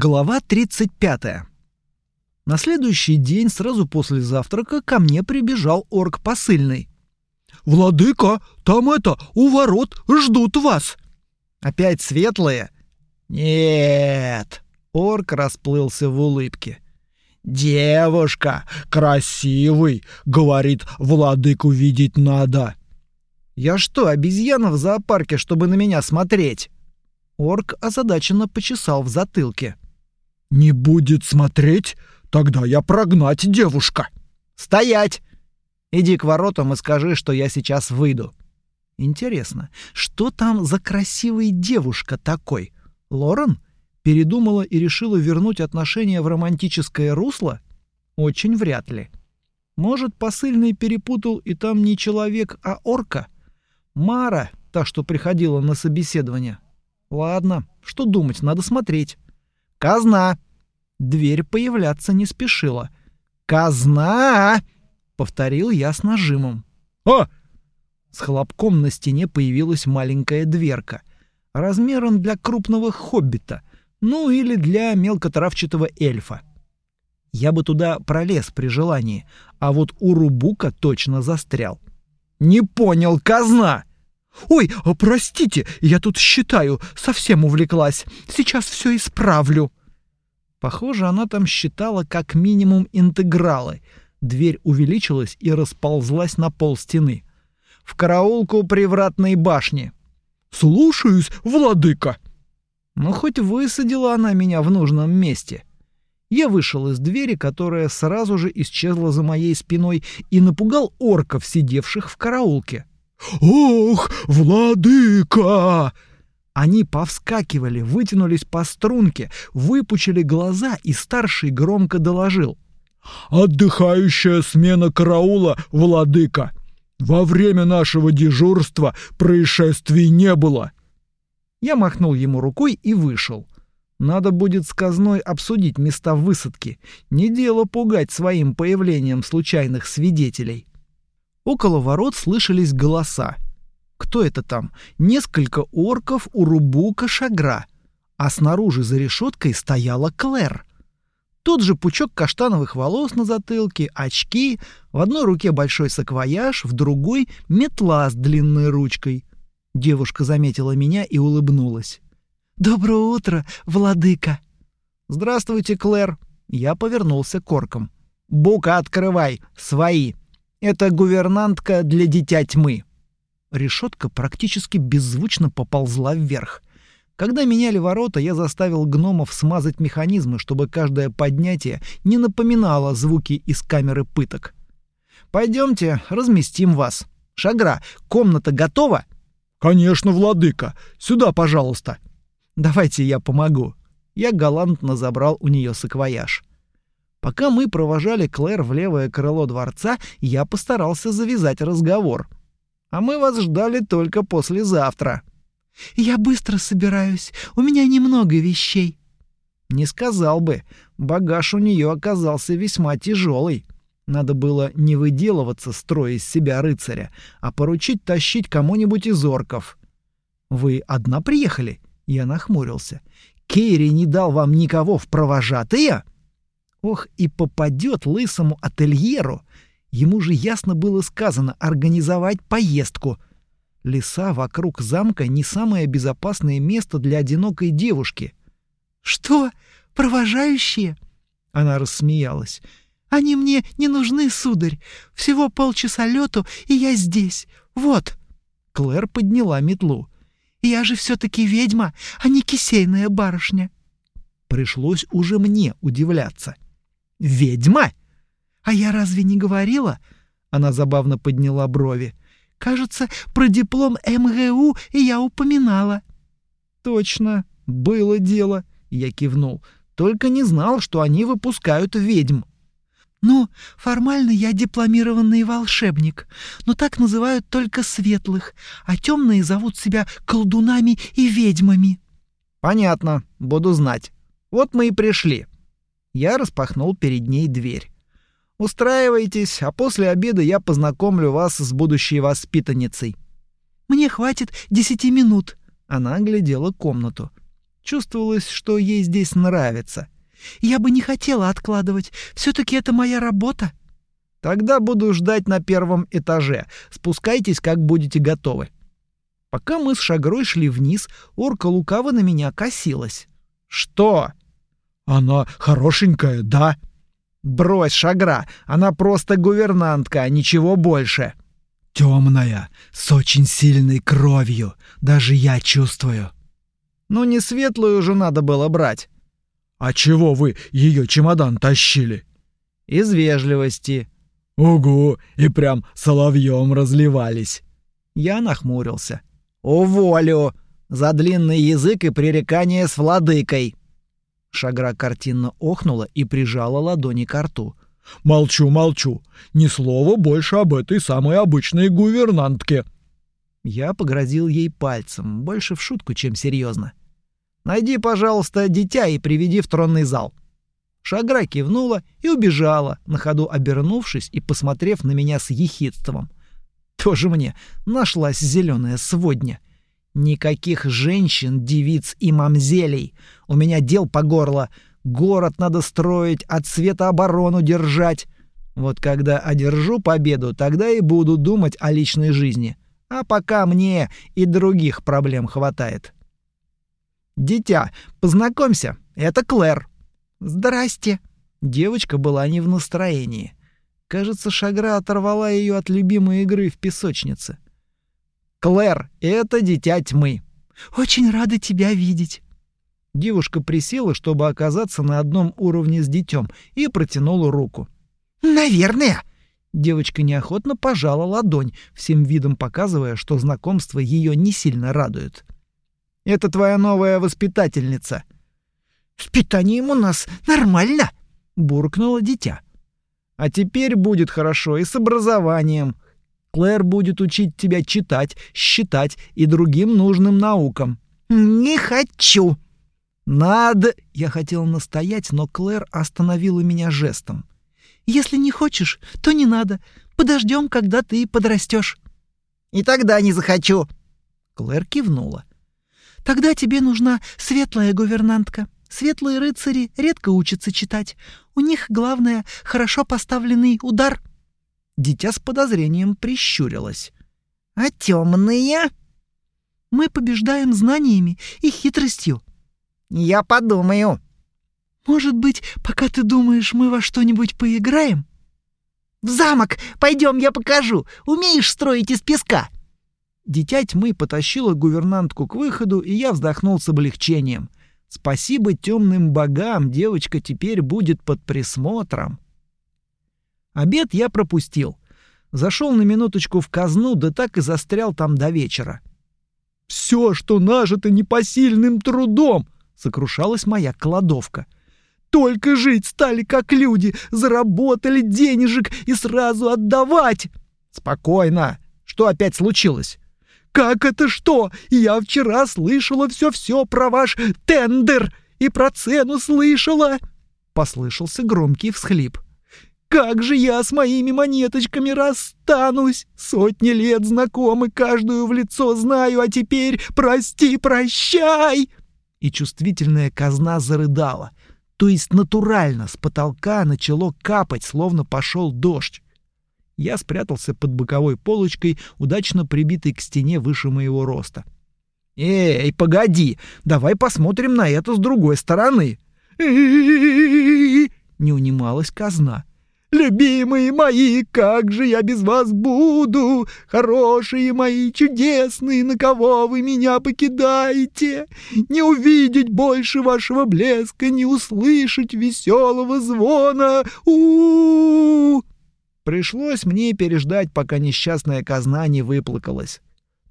Глава 35. На следующий день, сразу после завтрака, ко мне прибежал орк посыльный. «Владыка, там это, у ворот, ждут вас!» «Опять светлые?» «Нет!» — орк расплылся в улыбке. «Девушка, красивый!» — говорит, владыку видеть надо. «Я что, обезьяна в зоопарке, чтобы на меня смотреть?» Орк озадаченно почесал в затылке. «Не будет смотреть? Тогда я прогнать девушка!» «Стоять! Иди к воротам и скажи, что я сейчас выйду». Интересно, что там за красивый девушка такой? Лорен? Передумала и решила вернуть отношения в романтическое русло? Очень вряд ли. Может, посыльный перепутал, и там не человек, а орка? Мара, та, что приходила на собеседование. Ладно, что думать, надо смотреть. Казна. Дверь появляться не спешила. Казна, повторил я с нажимом. А! С хлопком на стене появилась маленькая дверка, размером для крупного хоббита, ну или для мелкотравчатого эльфа. Я бы туда пролез при желании, а вот у Рубука точно застрял. Не понял, казна. «Ой, а простите, я тут считаю, совсем увлеклась. Сейчас все исправлю». Похоже, она там считала как минимум интегралы. Дверь увеличилась и расползлась на пол стены. В караулку привратной башни. «Слушаюсь, владыка!» Ну, хоть высадила она меня в нужном месте. Я вышел из двери, которая сразу же исчезла за моей спиной, и напугал орков, сидевших в караулке. «Ох, владыка!» Они повскакивали, вытянулись по струнке, выпучили глаза, и старший громко доложил. «Отдыхающая смена караула, владыка! Во время нашего дежурства происшествий не было!» Я махнул ему рукой и вышел. Надо будет с казной обсудить места высадки. Не дело пугать своим появлением случайных свидетелей. Около ворот слышались голоса. Кто это там? Несколько орков у рубука шагра. А снаружи за решеткой стояла Клэр. Тот же пучок каштановых волос на затылке, очки, в одной руке большой саквояж, в другой — метла с длинной ручкой. Девушка заметила меня и улыбнулась. «Доброе утро, владыка!» «Здравствуйте, Клэр!» Я повернулся к оркам. «Бука открывай! Свои!» Это гувернантка для дитя тьмы. Решетка практически беззвучно поползла вверх. Когда меняли ворота, я заставил гномов смазать механизмы, чтобы каждое поднятие не напоминало звуки из камеры пыток. Пойдемте, разместим вас. Шагра, комната готова? Конечно, владыка. Сюда, пожалуйста. Давайте я помогу. Я галантно забрал у нее саквояж. Пока мы провожали Клэр в левое крыло дворца, я постарался завязать разговор. А мы вас ждали только послезавтра. Я быстро собираюсь. У меня немного вещей. Не сказал бы. Багаж у нее оказался весьма тяжелый. Надо было не выделываться, строя из себя рыцаря, а поручить тащить кому-нибудь из орков. Вы одна приехали? Я нахмурился. Кейри не дал вам никого в провожатые? Ох, и попадет лысому ательеру. Ему же ясно было сказано организовать поездку. Леса вокруг замка не самое безопасное место для одинокой девушки. Что? Провожающие? Она рассмеялась. Они мне не нужны, сударь. Всего полчаса лету, и я здесь. Вот. Клэр подняла метлу. Я же все-таки ведьма, а не кисейная барышня. Пришлось уже мне удивляться. Ведьма? А я разве не говорила? Она забавно подняла брови. Кажется, про диплом МГУ я упоминала. Точно, было дело, я кивнул. Только не знал, что они выпускают ведьм. Ну, формально я дипломированный волшебник, но так называют только светлых, а темные зовут себя колдунами и ведьмами. Понятно, буду знать. Вот мы и пришли. Я распахнул перед ней дверь. Устраивайтесь, а после обеда я познакомлю вас с будущей воспитанницей. Мне хватит десяти минут. Она оглядела комнату. Чувствовалось, что ей здесь нравится. «Я бы не хотела откладывать. Все-таки это моя работа». «Тогда буду ждать на первом этаже. Спускайтесь, как будете готовы». Пока мы с Шагрой шли вниз, орка лукаво на меня косилась. «Что?» «Она хорошенькая, да?» «Брось, Шагра, она просто гувернантка, а ничего больше». «Темная, с очень сильной кровью, даже я чувствую». «Ну не светлую же надо было брать». «А чего вы ее чемодан тащили?» «Из вежливости». «Угу, и прям соловьем разливались». Я нахмурился. «Уволю! За длинный язык и пререкание с владыкой!» Шагра картинно охнула и прижала ладони к рту. «Молчу, молчу. Ни слова больше об этой самой обычной гувернантке». Я погрозил ей пальцем, больше в шутку, чем серьезно. «Найди, пожалуйста, дитя и приведи в тронный зал». Шагра кивнула и убежала, на ходу обернувшись и посмотрев на меня с ехидством. Тоже мне нашлась зеленая сводня. Никаких женщин, девиц и мамзелей. У меня дел по горло. Город надо строить, от света оборону держать. Вот когда одержу победу, тогда и буду думать о личной жизни. А пока мне и других проблем хватает. Дитя, познакомься, это Клэр. Здрасте. Девочка была не в настроении. Кажется, Шагра оторвала ее от любимой игры в песочнице. Клэр, это дитя тьмы. Очень рада тебя видеть. Девушка присела, чтобы оказаться на одном уровне с детем, и протянула руку. Наверное. Девочка неохотно пожала ладонь, всем видом показывая, что знакомство ее не сильно радует. Это твоя новая воспитательница. С питанием у нас нормально, буркнуло дитя. А теперь будет хорошо и с образованием. Клэр будет учить тебя читать, считать и другим нужным наукам. Не хочу. Надо, я хотел настоять, но Клэр остановила меня жестом. Если не хочешь, то не надо. Подождем, когда ты подрастешь. И тогда не захочу. Клэр кивнула. Тогда тебе нужна светлая гувернантка. Светлые рыцари редко учатся читать. У них главное — хорошо поставленный удар. Дитя с подозрением прищурилось. «А темные?» «Мы побеждаем знаниями и хитростью». «Я подумаю». «Может быть, пока ты думаешь, мы во что-нибудь поиграем?» «В замок! Пойдем, я покажу! Умеешь строить из песка?» Дитя тьмы потащила гувернантку к выходу, и я вздохнул с облегчением. Спасибо темным богам, девочка теперь будет под присмотром. Обед я пропустил. Зашел на минуточку в казну, да так и застрял там до вечера. «Все, что нажито непосильным трудом!» — сокрушалась моя кладовка. «Только жить стали как люди, заработали денежек и сразу отдавать!» «Спокойно! Что опять случилось?» «Как это что? Я вчера слышала все-все про ваш тендер и про цену слышала!» Послышался громкий всхлип. «Как же я с моими монеточками расстанусь? Сотни лет знакомы, каждую в лицо знаю, а теперь прости, прощай!» И чувствительная казна зарыдала. То есть натурально с потолка начало капать, словно пошел дождь. Я спрятался под боковой полочкой, удачно прибитой к стене выше моего роста. «Эй, погоди! Давай посмотрим на это с другой стороны!» Не унималась казна. «Любимые мои, как же я без вас буду? Хорошие мои, чудесные, на кого вы меня покидаете? Не увидеть больше вашего блеска, не услышать веселого звона! у у, -у! Пришлось мне переждать, пока несчастная казна не выплакалась.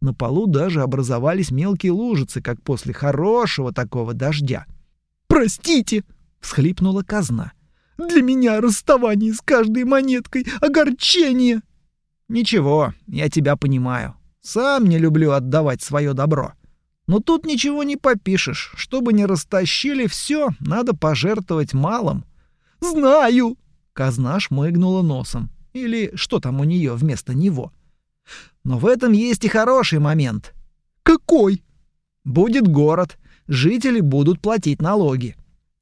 На полу даже образовались мелкие лужицы, как после хорошего такого дождя. «Простите!» — всхлипнула казна. «Для меня расставание с каждой монеткой — огорчение!» «Ничего, я тебя понимаю. Сам не люблю отдавать свое добро. Но тут ничего не попишешь. Чтобы не растащили все, надо пожертвовать малым». «Знаю!» — казна шмыгнула носом. Или что там у нее вместо него. Но в этом есть и хороший момент. Какой? Будет город. жители будут платить налоги.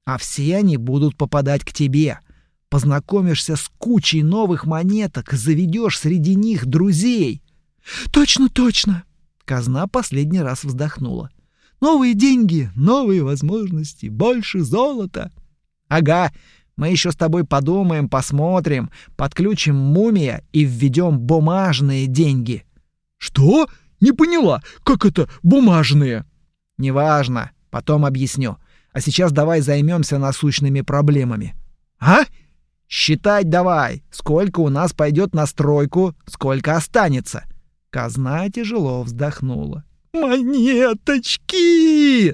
А все они будут попадать к тебе. Познакомишься с кучей новых монеток, заведешь среди них друзей. Точно, точно. Казна последний раз вздохнула. Новые деньги, новые возможности, больше золота. Ага, мы еще с тобой подумаем, посмотрим, подключим мумия и введем бумажные деньги. Что? Не поняла, как это бумажные? Неважно, потом объясню. А сейчас давай займемся насущными проблемами. А? Считать давай, сколько у нас пойдет на стройку, сколько останется. Казна тяжело вздохнула. Монеточки!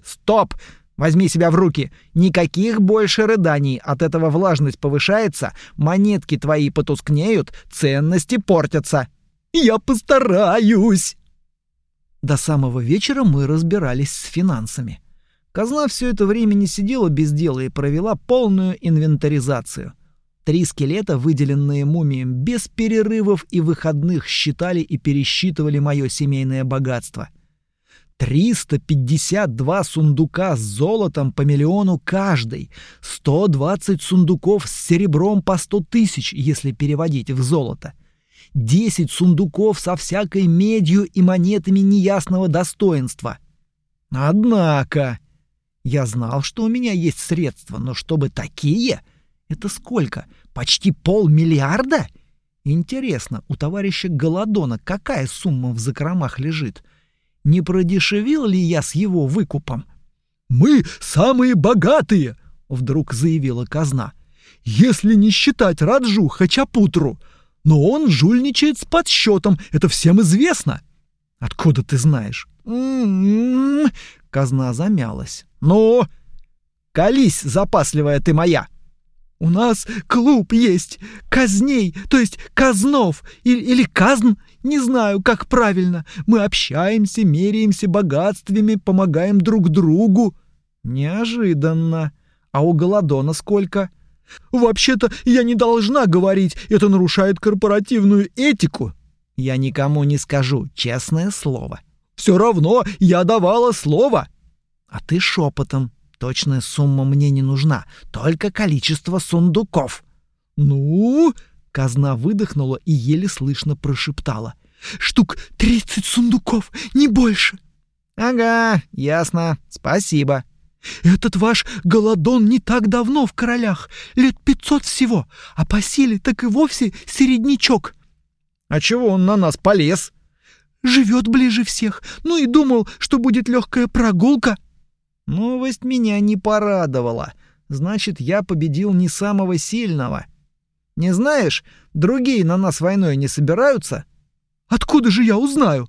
Стоп! Возьми себя в руки. Никаких больше рыданий. От этого влажность повышается, монетки твои потускнеют, ценности портятся. Я постараюсь. До самого вечера мы разбирались с финансами. Казна все это время не сидела без дела и провела полную инвентаризацию. Три скелета, выделенные мумием, без перерывов и выходных считали и пересчитывали мое семейное богатство. 352 сундука с золотом по миллиону каждый, 120 сундуков с серебром по 100 тысяч, если переводить в золото, 10 сундуков со всякой медью и монетами неясного достоинства. Однако, я знал, что у меня есть средства, но чтобы такие, это сколько? Почти полмиллиарда? Интересно, у товарища Голодона какая сумма в закромах лежит? — не продешевил ли я с его выкупом? «Мы самые богатые!» — вдруг заявила казна. «Если не считать Раджу Хачапутру. Но он жульничает с подсчетом, это всем известно». «Откуда ты знаешь?» «М-м-м...» Казна замялась. «Ну, колись, запасливая ты моя!» У нас клуб есть, казней, то есть казнов, или, или казн, не знаю, как правильно. Мы общаемся, меряемся богатствами, помогаем друг другу. Неожиданно. А у Голодона сколько? Вообще-то я не должна говорить, это нарушает корпоративную этику. Я никому не скажу, честное слово. Все равно я давала слово. А ты шепотом. Точная сумма мне не нужна, только количество сундуков. Ну, казна выдохнула и еле слышно прошептала: "Штук тридцать сундуков, не больше". Ага, ясно. Спасибо. Этот ваш голодон не так давно в королях, лет пятьсот всего, а по силе так и вовсе середнячок. А чего он на нас полез? Живет ближе всех, ну и думал, что будет легкая прогулка. Новость меня не порадовала. Значит, я победил не самого сильного. Не знаешь, другие на нас войной не собираются? Откуда же я узнаю?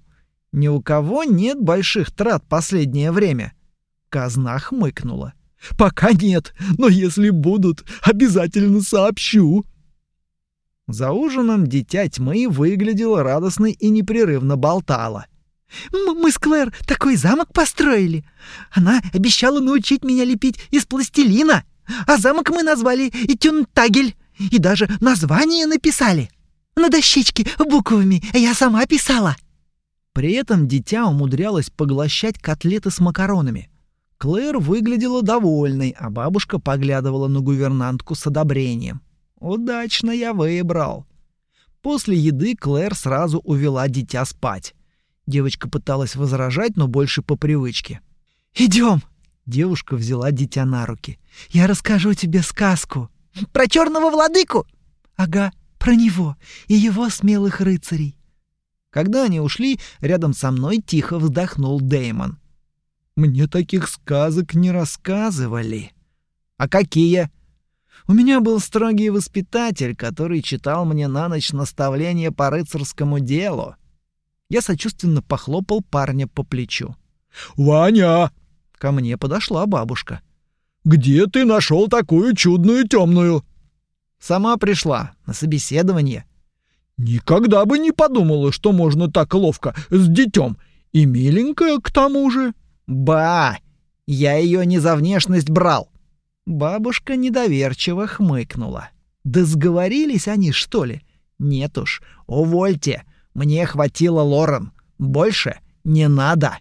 Ни у кого нет больших трат последнее время. Казна хмыкнула. Пока нет, но если будут, обязательно сообщу. За ужином дитя тьмы выглядела радостной и непрерывно болтала. Мы с Клэр такой замок построили. Она обещала научить меня лепить из пластилина, а замок мы назвали Итюнтагель и даже название написали. На дощечке буквами я сама писала. При этом дитя умудрялось поглощать котлеты с макаронами. Клэр выглядела довольной, а бабушка поглядывала на гувернантку с одобрением. Удачно я выбрал. После еды Клэр сразу увела дитя спать. Девочка пыталась возражать, но больше по привычке. «Идем!» Девушка взяла дитя на руки. «Я расскажу тебе сказку. Про черного владыку?» «Ага, про него и его смелых рыцарей». Когда они ушли, рядом со мной тихо вздохнул Деймон. «Мне таких сказок не рассказывали». «А какие?» У меня был строгий воспитатель, который читал мне на ночь наставления по рыцарскому делу. Я сочувственно похлопал парня по плечу. «Ваня!» Ко мне подошла бабушка. «Где ты нашел такую чудную темную?» «Сама пришла, на собеседование». «Никогда бы не подумала, что можно так ловко с детем. И миленькая к тому же». «Ба! Я ее не за внешность брал». Бабушка недоверчиво хмыкнула. «Да сговорились они, что ли? Нет уж, увольте. Мне хватило Лорен. Больше не надо.